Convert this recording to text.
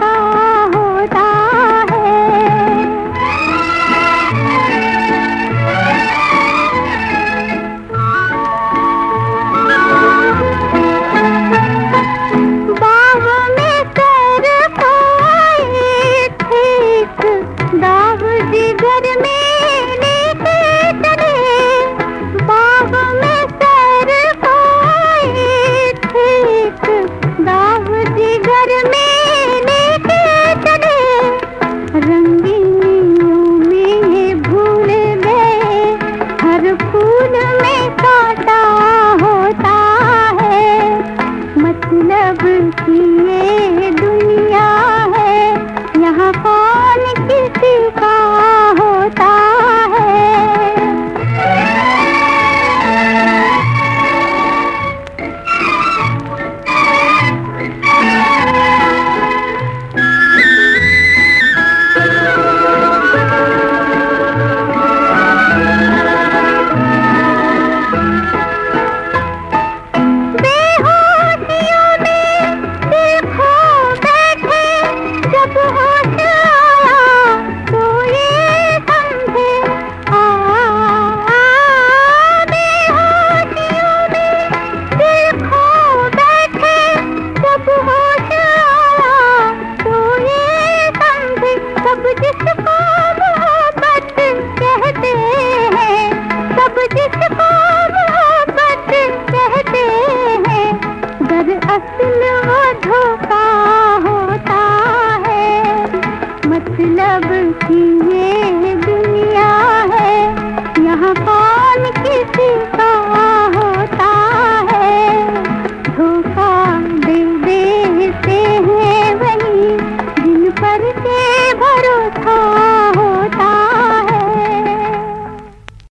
ಕಾ में काटा होता